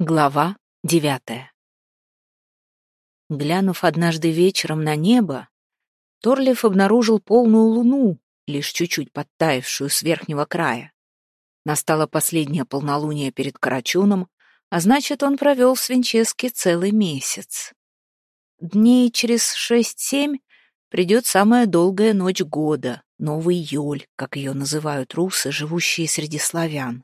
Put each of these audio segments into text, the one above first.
Глава девятая Глянув однажды вечером на небо, Торлиф обнаружил полную луну, лишь чуть-чуть подтаявшую с верхнего края. Настало последнее полнолуние перед Карачуном, а значит, он провел в Свинческе целый месяц. Дней через шесть-семь придет самая долгая ночь года, новый Йоль, как ее называют русы, живущие среди славян.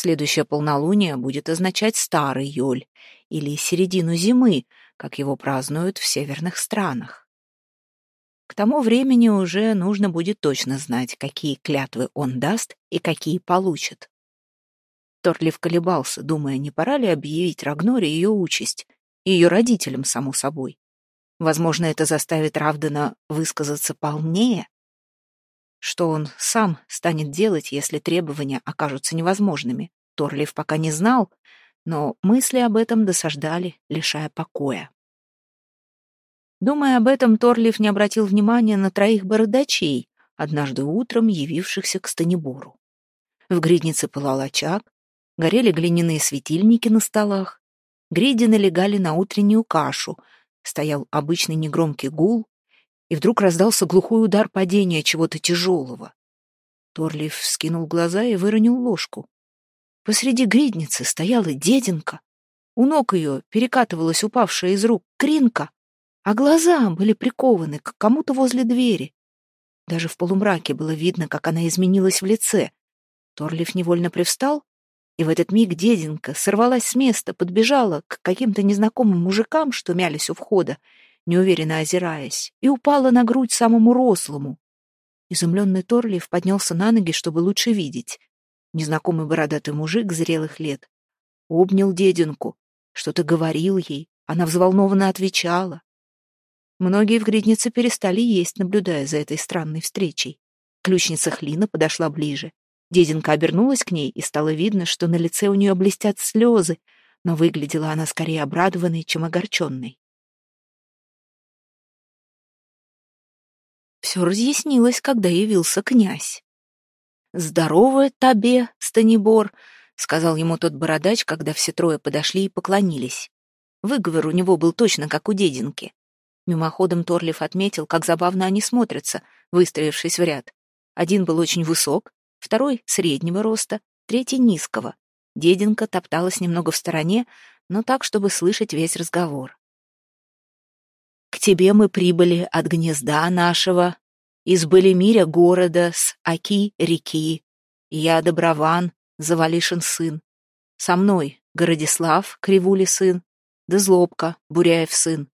Следующее полнолуние будет означать старый Йоль или середину зимы, как его празднуют в северных странах. К тому времени уже нужно будет точно знать, какие клятвы он даст и какие получит. Тортлив колебался, думая, не пора ли объявить Рагноре ее участь, ее родителям, само собой. Возможно, это заставит Равдена высказаться полнее, что он сам станет делать, если требования окажутся невозможными, Торлив пока не знал, но мысли об этом досаждали, лишая покоя. Думая об этом, Торлив не обратил внимания на троих бородачей, однажды утром явившихся к Станибору. В гриднице пылал очаг, горели глиняные светильники на столах, гриди налегали на утреннюю кашу, стоял обычный негромкий гул, и вдруг раздался глухой удар падения чего-то тяжелого. Торлиф вскинул глаза и выронил ложку. Посреди гридницы стояла деденка. У ног ее перекатывалась упавшая из рук кринка, а глаза были прикованы к кому-то возле двери. Даже в полумраке было видно, как она изменилась в лице. Торлиф невольно привстал, и в этот миг деденка сорвалась с места, подбежала к каким-то незнакомым мужикам, что мялись у входа, неуверенно озираясь, и упала на грудь самому рослому. Изумленный Торлиев поднялся на ноги, чтобы лучше видеть. Незнакомый бородатый мужик зрелых лет обнял деденку, что-то говорил ей, она взволнованно отвечала. Многие в гриднице перестали есть, наблюдая за этой странной встречей. Ключница Хлина подошла ближе. Деденка обернулась к ней, и стало видно, что на лице у нее блестят слезы, но выглядела она скорее обрадованной, чем огорченной. Все разъяснилось, когда явился князь. «Здорово тебе, Станибор», — сказал ему тот бородач, когда все трое подошли и поклонились. Выговор у него был точно как у дединки. Мимоходом Торлиф отметил, как забавно они смотрятся, выстроившись в ряд. Один был очень высок, второй — среднего роста, третий — низкого. Дединка топталась немного в стороне, но так, чтобы слышать весь разговор. К тебе мы прибыли от гнезда нашего, из Балемиря города, с Аки реки. Я Доброван, Завалишин сын. Со мной Городислав, Кривули сын, да Злобка, Буряев сын.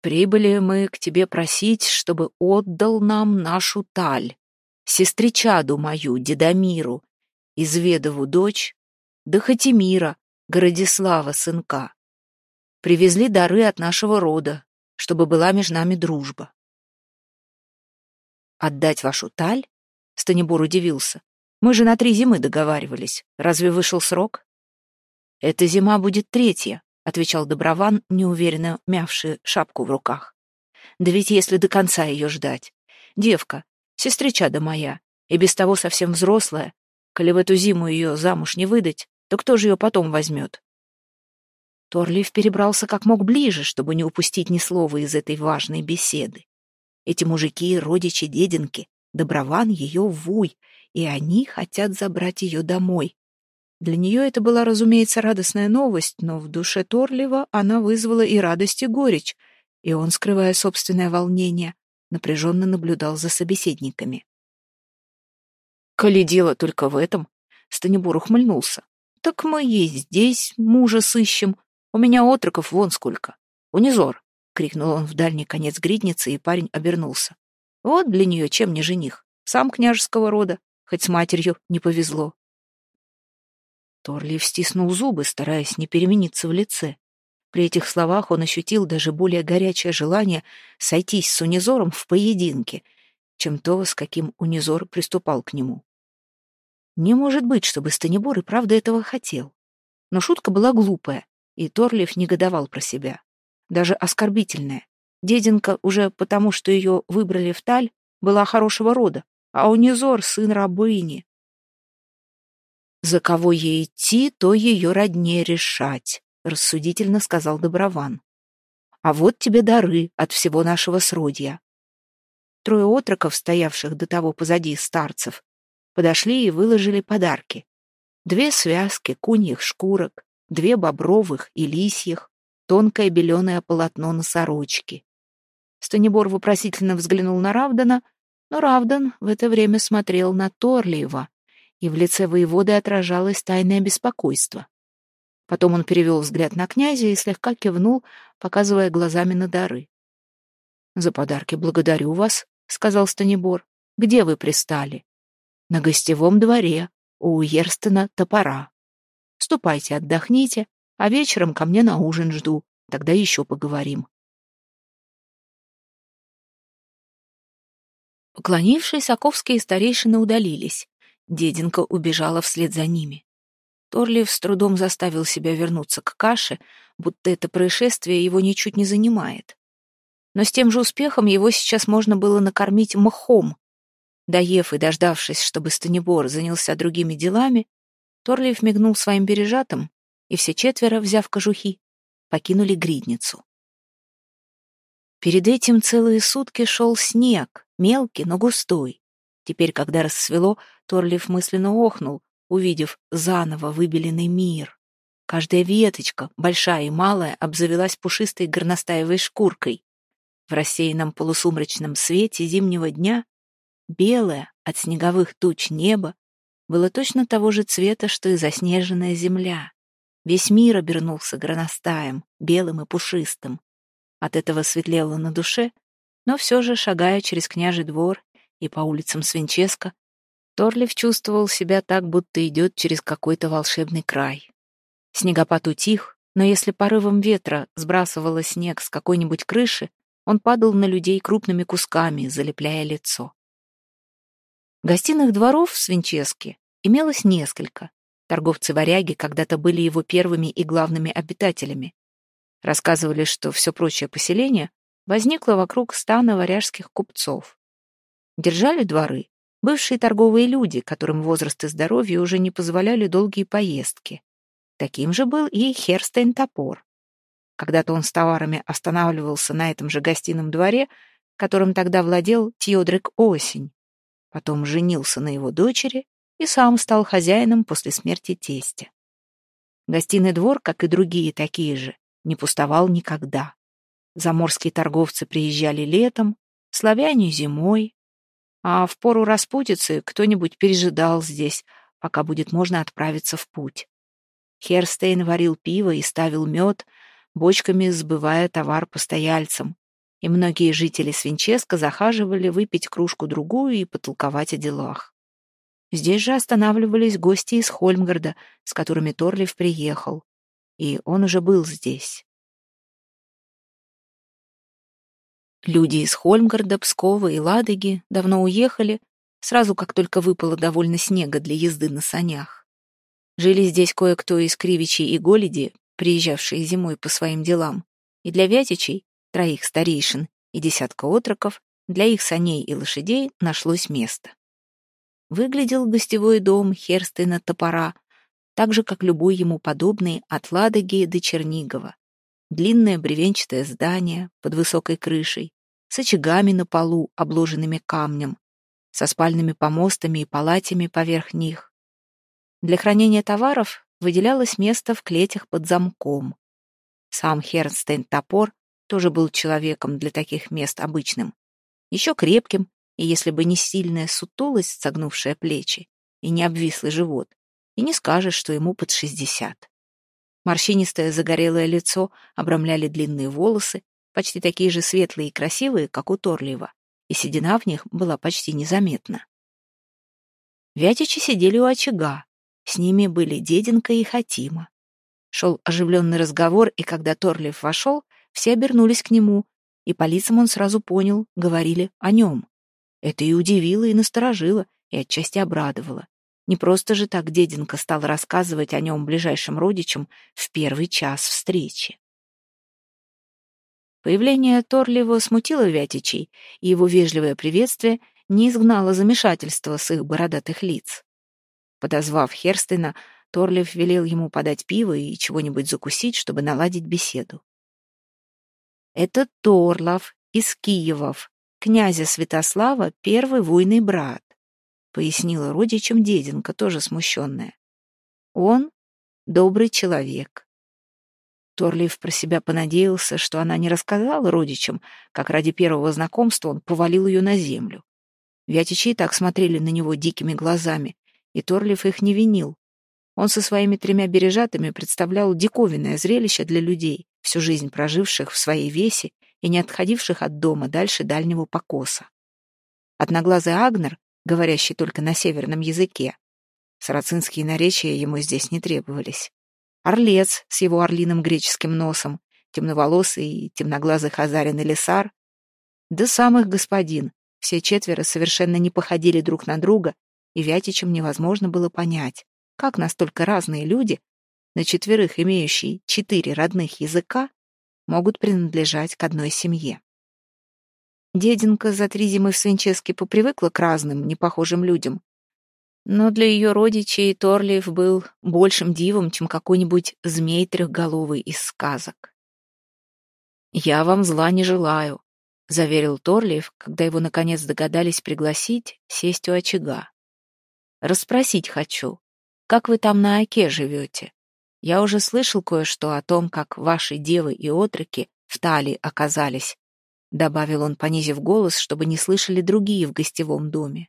Прибыли мы к тебе просить, чтобы отдал нам нашу таль, сестричаду мою, Дедомиру, Изведову дочь, да Хатимира, Городислава сынка. Привезли дары от нашего рода, чтобы была между нами дружба. «Отдать вашу таль?» — Станибор удивился. «Мы же на три зимы договаривались. Разве вышел срок?» «Эта зима будет третья», — отвечал Доброван, неуверенно мявший шапку в руках. «Да ведь если до конца ее ждать. Девка, сестричада моя, и без того совсем взрослая, коли в эту зиму ее замуж не выдать, то кто же ее потом возьмет?» Торлиф перебрался как мог ближе, чтобы не упустить ни слова из этой важной беседы. Эти мужики — родичи дединки, Доброван — ее вуй, и они хотят забрать ее домой. Для нее это была, разумеется, радостная новость, но в душе Торлива она вызвала и радость, и горечь, и он, скрывая собственное волнение, напряженно наблюдал за собеседниками. «Коли дело только в этом», — Станибор ухмыльнулся, — «так мы и здесь мужа сыщем, у меня отроков вон сколько. Унизор!» — крикнул он в дальний конец гридницы, и парень обернулся. «Вот для нее чем не жених. Сам княжеского рода, хоть с матерью не повезло». Торлиев стиснул зубы, стараясь не перемениться в лице. При этих словах он ощутил даже более горячее желание сойтись с Унизором в поединке, чем то, с каким Унизор приступал к нему. Не может быть, чтобы Станибор и правда этого хотел. Но шутка была глупая, и Торлиф негодовал про себя. Даже оскорбительная. Деденка уже потому, что ее выбрали в Таль, была хорошего рода, а Унизор — сын рабыни. «За кого ей идти, то ее роднее решать», — рассудительно сказал Доброван. «А вот тебе дары от всего нашего сродья». Трое отроков, стоявших до того позади старцев, подошли и выложили подарки. Две связки куньих шкурок, две бобровых и лисьих, тонкое беленое полотно на сорочке. Станибор вопросительно взглянул на Равдана, но Равдан в это время смотрел на Торлиева, и в лице воеводы отражалось тайное беспокойство. Потом он перевел взгляд на князя и слегка кивнул, показывая глазами на дары. «За подарки благодарю вас», — сказал Станибор. «Где вы пристали?» «На гостевом дворе, у Ерстена топора. Ступайте, отдохните, а вечером ко мне на ужин жду, тогда еще поговорим». Поклонившись, оковские старейшины удалились. Деденка убежала вслед за ними. Торлиев с трудом заставил себя вернуться к каше, будто это происшествие его ничуть не занимает. Но с тем же успехом его сейчас можно было накормить мхом. Доев и дождавшись, чтобы Станибор занялся другими делами, Торлиев мигнул своим бережатым, и все четверо, взяв кожухи, покинули гридницу. Перед этим целые сутки шел снег, мелкий, но густой. Теперь, когда рассвело, Торлиф мысленно охнул, увидев заново выбеленный мир. Каждая веточка, большая и малая, обзавелась пушистой горностаевой шкуркой. В рассеянном полусумрачном свете зимнего дня белое от снеговых туч небо было точно того же цвета, что и заснеженная земля. Весь мир обернулся горностаем, белым и пушистым. От этого светлело на душе, но все же, шагая через княжий двор и по улицам Свинческа, Торлив чувствовал себя так, будто идет через какой-то волшебный край. Снегопад утих, но если порывом ветра сбрасывало снег с какой-нибудь крыши, он падал на людей крупными кусками, залепляя лицо. Гостиных дворов в Свинческе имелось несколько. Торговцы-варяги когда-то были его первыми и главными обитателями. Рассказывали, что все прочее поселение возникло вокруг стана варяжских купцов. Держали дворы бывшие торговые люди, которым возраст и здоровье уже не позволяли долгие поездки. Таким же был и Херстейн-топор. Когда-то он с товарами останавливался на этом же гостином дворе, которым тогда владел Тьодрик Осень. Потом женился на его дочери и сам стал хозяином после смерти тестя. Гостиный двор, как и другие такие же, не пустовал никогда. Заморские торговцы приезжали летом, славяне зимой, а в пору распутицы кто-нибудь пережидал здесь, пока будет можно отправиться в путь. Херстейн варил пиво и ставил мед, бочками сбывая товар постояльцам, и многие жители Свинческа захаживали выпить кружку-другую и потолковать о делах. Здесь же останавливались гости из Хольмгарда, с которыми Торлив приехал и он уже был здесь. Люди из Хольмгарда, Пскова и Ладоги давно уехали, сразу как только выпало довольно снега для езды на санях. Жили здесь кое-кто из Кривичей и Голеди, приезжавшие зимой по своим делам, и для Вятичей, троих старейшин и десятка отроков, для их саней и лошадей нашлось место. Выглядел гостевой дом Херстена Топора так же, как любой ему подобный от Ладоги до Чернигова. Длинное бревенчатое здание под высокой крышей, с очагами на полу, обложенными камнем, со спальными помостами и палатями поверх них. Для хранения товаров выделялось место в клетях под замком. Сам Хернстейн-топор тоже был человеком для таких мест обычным. Еще крепким, и если бы не сильная сутулость, согнувшая плечи, и не обвислый живот, и не скажешь, что ему под шестьдесят. Морщинистое загорелое лицо обрамляли длинные волосы, почти такие же светлые и красивые, как у Торлиева, и седина в них была почти незаметна. Вятичи сидели у очага, с ними были Деденка и Хатима. Шел оживленный разговор, и когда Торлиев вошел, все обернулись к нему, и по лицам он сразу понял, говорили о нем. Это и удивило, и насторожило, и отчасти обрадовало. Не просто же так деденка стал рассказывать о нем ближайшим родичам в первый час встречи. Появление Торлиева смутило Вятичей, и его вежливое приветствие не изгнало замешательства с их бородатых лиц. Подозвав Херстена, Торлиф велел ему подать пиво и чего-нибудь закусить, чтобы наладить беседу. «Это Торлов из Киевов, князя Святослава, первый войный брат», пояснила родичам деденка, тоже смущенная. «Он добрый человек». Торлиф про себя понадеялся, что она не рассказала родичам, как ради первого знакомства он повалил ее на землю. Вятичи так смотрели на него дикими глазами, и Торлиф их не винил. Он со своими тремя бережатами представлял диковинное зрелище для людей, всю жизнь проживших в своей весе и не отходивших от дома дальше дальнего покоса. Одноглазый Агнер, говорящий только на северном языке, сарацинские наречия ему здесь не требовались. Орлец с его орлиным греческим носом, темноволосый и темноглазый Хазарин Элисар, да самых господин, все четверо совершенно не походили друг на друга и Вятичем невозможно было понять, как настолько разные люди, на четверых имеющие четыре родных языка, могут принадлежать к одной семье. Деденка за три зимы в Свинческе попривыкла к разным, непохожим людям. Но для ее родичей Торлиев был большим дивом, чем какой-нибудь змей трехголовый из сказок. «Я вам зла не желаю», — заверил Торлиев, когда его наконец догадались пригласить сесть у очага. Расспросить хочу, как вы там на Оке живете? Я уже слышал кое-что о том, как ваши девы и отроки в Тали оказались, добавил он, понизив голос, чтобы не слышали другие в гостевом доме.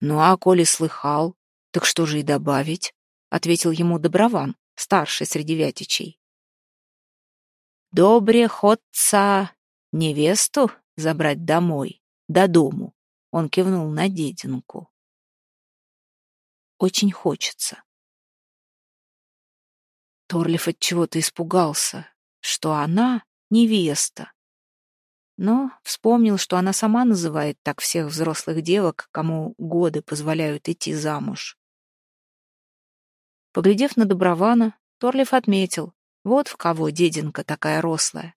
Ну а коли слыхал, так что же и добавить? ответил ему Доброван, старший среди вятичей. Добре ходца невесту забрать домой, до дому. Он кивнул на дединку очень хочется. Торлиф от чего-то испугался, что она невеста. Но вспомнил, что она сама называет так всех взрослых девок, кому годы позволяют идти замуж. Поглядев на Добрована, Торлиф отметил, вот в кого деденка такая рослая.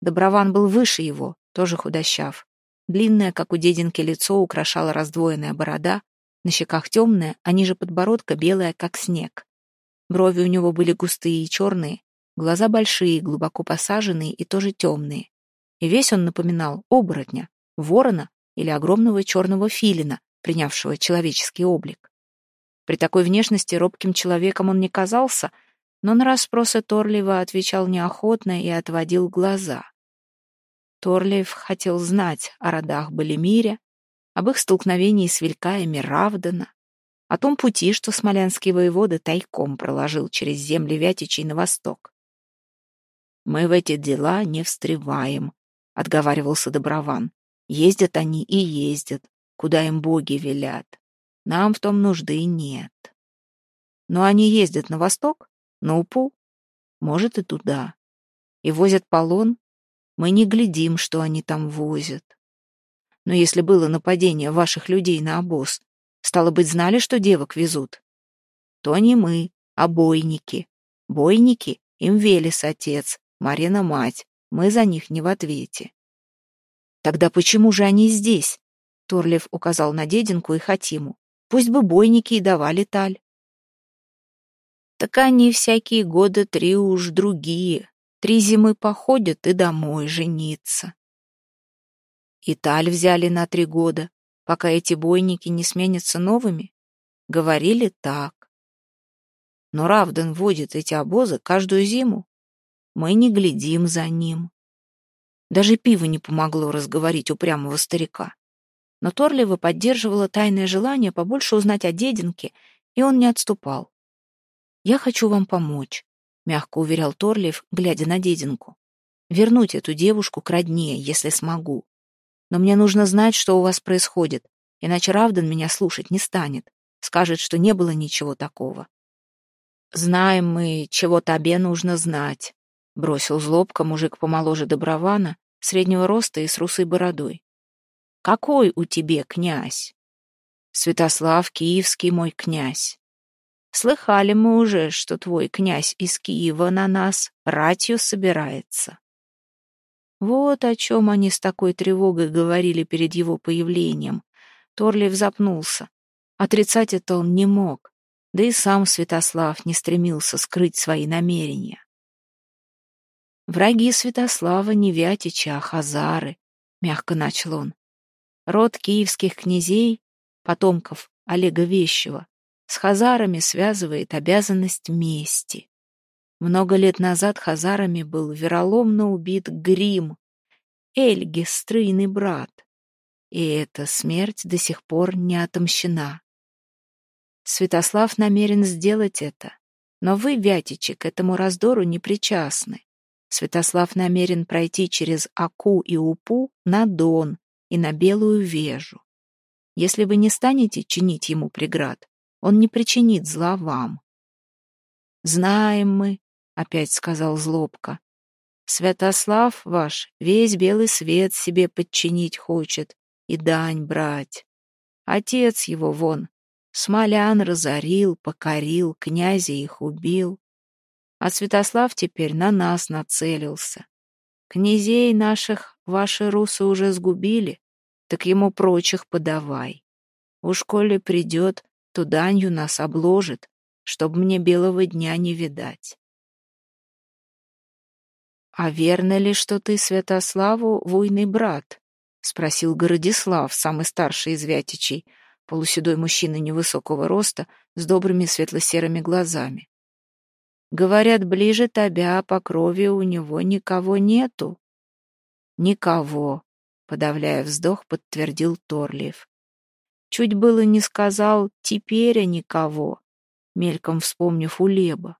Доброван был выше его, тоже худощав. Длинное, как у деденки, лицо украшала раздвоенная борода, на щеках темная, а ниже подбородка белая, как снег. Брови у него были густые и черные, глаза большие, глубоко посаженные и тоже темные. И весь он напоминал оборотня, ворона или огромного черного филина, принявшего человеческий облик. При такой внешности робким человеком он не казался, но на расспросы Торлиева отвечал неохотно и отводил глаза. Торлиев хотел знать о родах Балимире, об их столкновении с Вилькаями Равдана, о том пути, что смолянский воевода тайком проложил через земли Вятичей на восток. «Мы в эти дела не встреваем», — отговаривался Доброван. «Ездят они и ездят, куда им боги велят. Нам в том нужды нет. Но они ездят на восток, на Упу, может, и туда. И возят полон. Мы не глядим, что они там возят. Но если было нападение ваших людей на обоз, стало быть, знали, что девок везут? То не мы, а бойники. Бойники им Велес отец, Марина мать. Мы за них не в ответе. Тогда почему же они здесь? Торлев указал на дединку и Хатиму. Пусть бы бойники и давали таль. Так они всякие года три уж другие. Три зимы походят и домой жениться. Италь взяли на три года, пока эти бойники не сменятся новыми. Говорили так. Но Равден водит эти обозы каждую зиму. Мы не глядим за ним. Даже пиво не помогло разговорить упрямого старика. Но Торлива поддерживала тайное желание побольше узнать о дединке, и он не отступал. «Я хочу вам помочь», — мягко уверял Торлив, глядя на дединку. «Вернуть эту девушку к родне, если смогу. Но мне нужно знать, что у вас происходит, иначе Равдан меня слушать не станет. Скажет, что не было ничего такого. «Знаем мы, чего тебе нужно знать», — бросил злобка мужик помоложе Добрована, среднего роста и с русой бородой. «Какой у тебе князь?» «Святослав Киевский мой князь. Слыхали мы уже, что твой князь из Киева на нас ратью собирается. Вот о чем они с такой тревогой говорили перед его появлением. Торлиев запнулся. Отрицать это он не мог, да и сам Святослав не стремился скрыть свои намерения. «Враги Святослава не Вятичи, а Хазары», — мягко начал он. «Род киевских князей, потомков Олега Вещего, с Хазарами связывает обязанность мести. Много лет назад Хазарами был вероломно убит Грим, Эльги, стройный брат. И эта смерть до сих пор не отомщена. Святослав намерен сделать это, но вы, Вятичи, к этому раздору не причастны. Святослав намерен пройти через Аку и Упу на Дон и на Белую Вежу. Если вы не станете чинить ему преград, он не причинит зла вам. «Знаем мы», — опять сказал Злобка, — «Святослав ваш весь белый свет себе подчинить хочет и дань брать. Отец его вон, смолян разорил, покорил, князя их убил. А Святослав теперь на нас нацелился. Князей наших ваши русы уже сгубили, так ему прочих подавай. Уж коли придет, то данью нас обложит, чтоб мне белого дня не видать. «А верно ли, что ты Святославу войный брат?» — спросил Городислав, самый старший из Вятичей, полуседой мужчина невысокого роста с добрыми светло-серыми глазами. Говорят, ближе тебя по крови у него никого нету. Никого, подавляя вздох, подтвердил Торлиев. Чуть было не сказал «теперь никого», мельком вспомнив Улеба.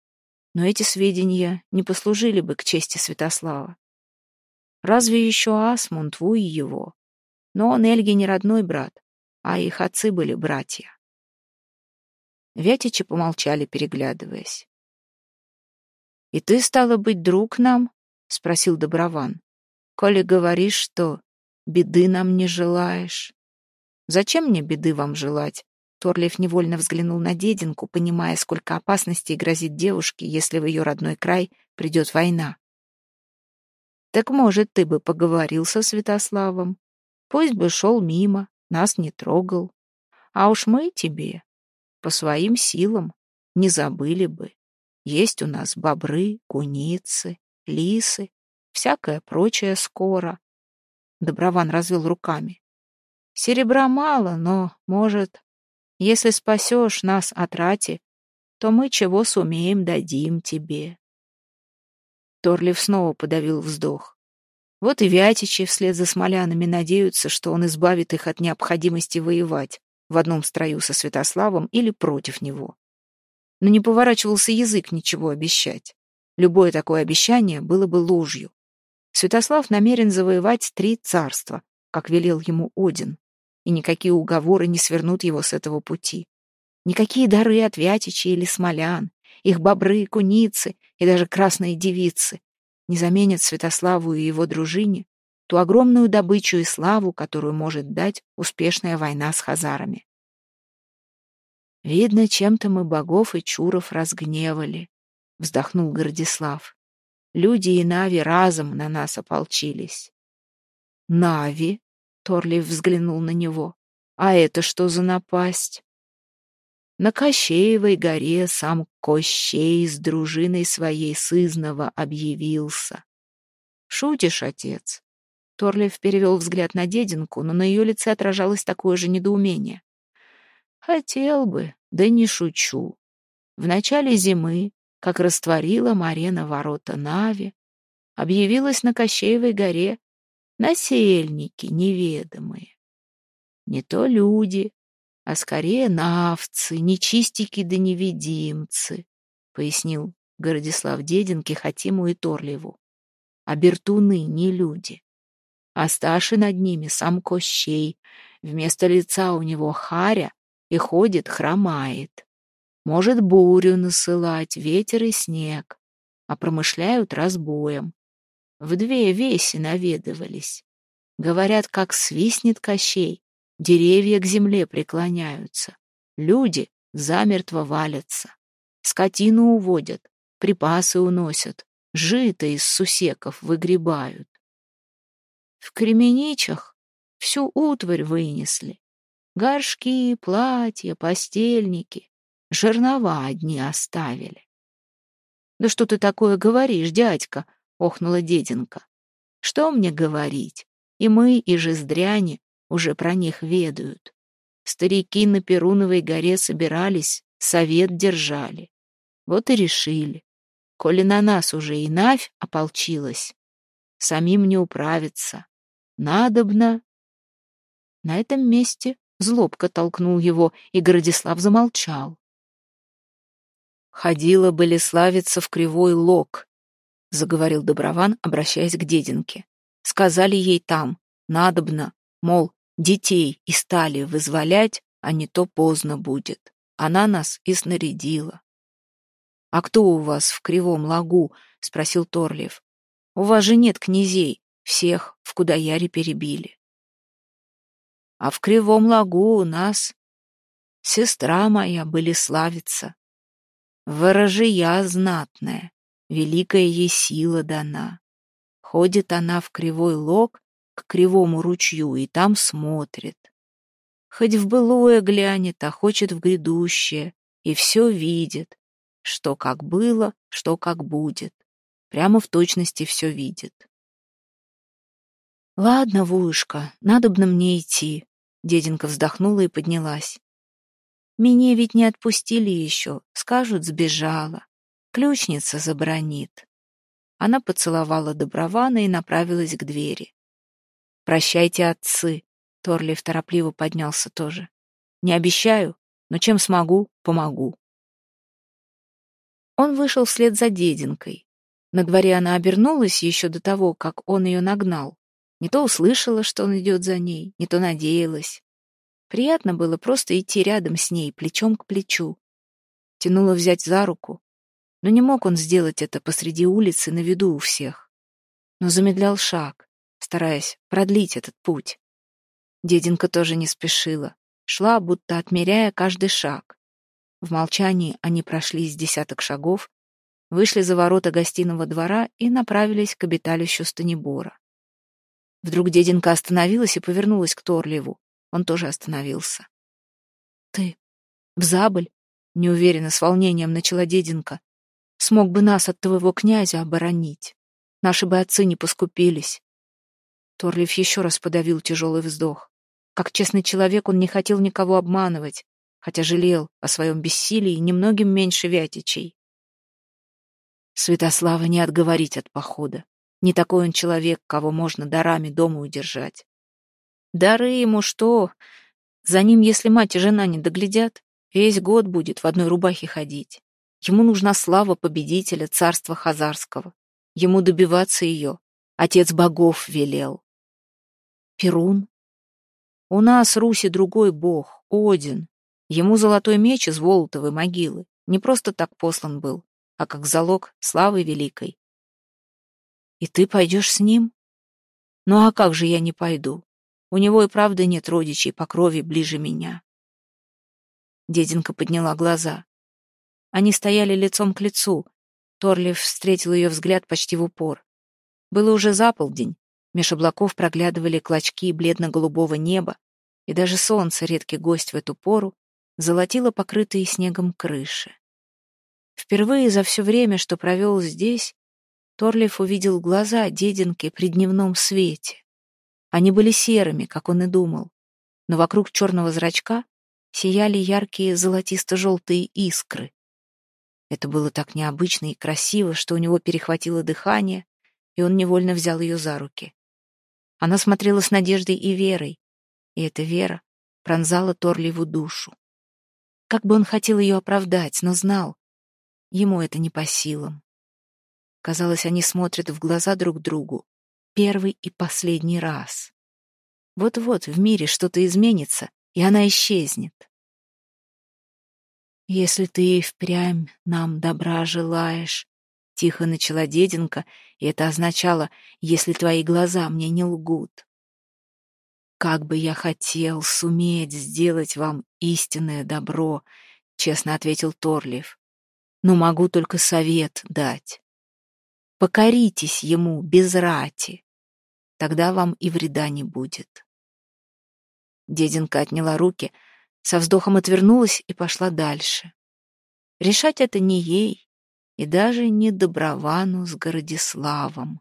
Но эти сведения не послужили бы к чести Святослава. Разве еще Асмунд, Вуй его. Но он Эльге не родной брат, а их отцы были братья. Вятичи помолчали, переглядываясь. «И ты, стало быть, друг нам?» — спросил Доброван. «Коли говоришь, что беды нам не желаешь». «Зачем мне беды вам желать?» Торлиев невольно взглянул на дединку, понимая, сколько опасностей грозит девушке, если в ее родной край придет война. «Так, может, ты бы поговорил со Святославом? Пусть бы шел мимо, нас не трогал. А уж мы тебе, по своим силам, не забыли бы. Есть у нас бобры, куницы, лисы, всякое прочее скоро. Доброван развел руками. Серебра мало, но, может, если спасешь нас от рати, то мы чего сумеем, дадим тебе. Торлив снова подавил вздох. Вот и Вятичи вслед за смолянами надеются, что он избавит их от необходимости воевать в одном строю со Святославом или против него но не поворачивался язык ничего обещать. Любое такое обещание было бы ложью. Святослав намерен завоевать три царства, как велел ему Один, и никакие уговоры не свернут его с этого пути. Никакие дары от Вятичи или Смолян, их бобры, куницы и даже красные девицы не заменят Святославу и его дружине ту огромную добычу и славу, которую может дать успешная война с хазарами. Видно, чем-то мы богов и чуров разгневали, вздохнул Гордислав. Люди и Нави разом на нас ополчились. Нави? Торлив взглянул на него. А это что за напасть? На Кощеевой горе сам Кощей с дружиной своей сызнова объявился. Шутишь, отец? Торлив перевел взгляд на дединку, но на ее лице отражалось такое же недоумение. Хотел бы, да не шучу. В начале зимы, как растворила Марена ворота Нави, объявилась на Кощеевой горе насельники неведомые. Не то люди, а скорее навцы, нечистики да невидимцы, пояснил Городислав Дединке, Хатиму и Торлеву. А бертуны не люди. А старший над ними сам Кощей, вместо лица у него харя, и ходит, хромает. Может бурю насылать, ветер и снег, а промышляют разбоем. В две веси наведывались. Говорят, как свистнет Кощей, деревья к земле преклоняются, люди замертво валятся, скотину уводят, припасы уносят, жито из сусеков выгребают. В Кременичах всю утварь вынесли, Горшки, платья, постельники. Жернова одни оставили. «Да что ты такое говоришь, дядька?» — охнула деденка. «Что мне говорить? И мы, и жездряне уже про них ведают. Старики на Перуновой горе собирались, совет держали. Вот и решили. Коли на нас уже и Навь ополчилась, самим не управиться. Надобно. На этом месте злобка толкнул его, и Городислав замолчал. Ходила Болеславица в кривой лог, заговорил Доброван, обращаясь к дединке. Сказали ей там, надобно, мол, детей и стали вызволять, а не то поздно будет. Она нас и снарядила. «А кто у вас в Кривом лагу?» — спросил Торлиев. «У вас же нет князей, всех в Кудаяре перебили». «А в Кривом лагу у нас сестра моя Болеславица, ворожия знатная, великая ей сила дана. Ходит она в Кривой лог к Кривому ручью и там смотрит. Хоть в былое глянет, а хочет в грядущее, и все видит, что как было, что как будет. Прямо в точности все видит. «Ладно, Вуюшка, надо бы мне идти», — деденька вздохнула и поднялась. «Меня ведь не отпустили еще, скажут, сбежала. Ключница забронит». Она поцеловала Добрована и направилась к двери. «Прощайте, отцы», — Торлиев торопливо поднялся тоже. «Не обещаю, но чем смогу, помогу». Он вышел вслед за дединкой. На дворе она обернулась еще до того, как он ее нагнал. Не то услышала, что он идет за ней, не то надеялась. Приятно было просто идти рядом с ней, плечом к плечу. Тянула взять за руку, но не мог он сделать это посреди улицы на виду у всех. Но замедлял шаг, стараясь продлить этот путь. Дединка тоже не спешила, шла, будто отмеряя каждый шаг. В молчании они прошли с десяток шагов, вышли за ворота гостиного двора и направились к обиталищу Станибора. Вдруг дединка остановилась и повернулась к Торлеву. Он тоже остановился. «Ты в забыль?» — неуверенно, с волнением начала дединка. «Смог бы нас от твоего князя оборонить. Наши бы отцы не поскупились». Торлив еще раз подавил тяжелый вздох. Как честный человек он не хотел никого обманывать, хотя жалел о своем бессилии немногим меньше Вятичей. Святослава не отговорить от похода. Не такой он человек, кого можно дарами дома удержать. Дары ему что? За ним, если мать и жена не доглядят, весь год будет в одной рубахе ходить. Ему нужна слава победителя царства Хазарского. Ему добиваться ее. Отец богов велел. Перун? У нас, Руси, другой бог, Один. Ему золотой меч из Волотовой могилы не просто так послан был, а как залог славы великой. И ты пойдешь с ним? Ну а как же я не пойду? У него и правда нет родичей по крови ближе меня. Деденка подняла глаза. Они стояли лицом к лицу. Торлив встретил ее взгляд почти в упор. Было уже заполдень. Меж облаков проглядывали клочки бледно-голубого неба, и даже солнце, редкий гость в эту пору, золотило покрытые снегом крыши. Впервые за все время, что провел здесь, Торлиф увидел глаза дединки при дневном свете. Они были серыми, как он и думал, но вокруг черного зрачка сияли яркие золотисто-желтые искры. Это было так необычно и красиво, что у него перехватило дыхание, и он невольно взял ее за руки. Она смотрела с надеждой и верой, и эта вера пронзала Торливу душу. Как бы он хотел ее оправдать, но знал, ему это не по силам. Казалось, они смотрят в глаза друг другу первый и последний раз. Вот-вот в мире что-то изменится, и она исчезнет. «Если ты впрямь нам добра желаешь», — тихо начала деденка, и это означало «если твои глаза мне не лгут». «Как бы я хотел суметь сделать вам истинное добро», — честно ответил Торлиев. «Но могу только совет дать. Покоритесь ему без рати, тогда вам и вреда не будет». Деденка отняла руки, со вздохом отвернулась и пошла дальше. Решать это не ей и даже не Добровану с Городиславом.